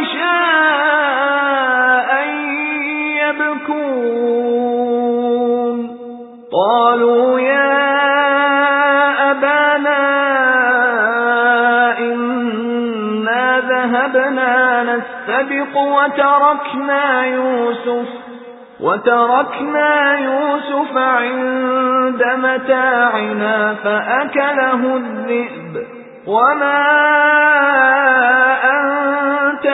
عِشَاءً يَبْكُونَ. قَالُوا يَا أَبَانَا إِنَّا ذَهَبْنَا نَسْتَبِقُ وَتَرَكْنَا يُوسُفَ وَتَرَكْنَا يُوسُفَ عِندَ مَتَاعِنَا فَأَكَلَهُ الذِّئْبُ. وَمَا أَنتَ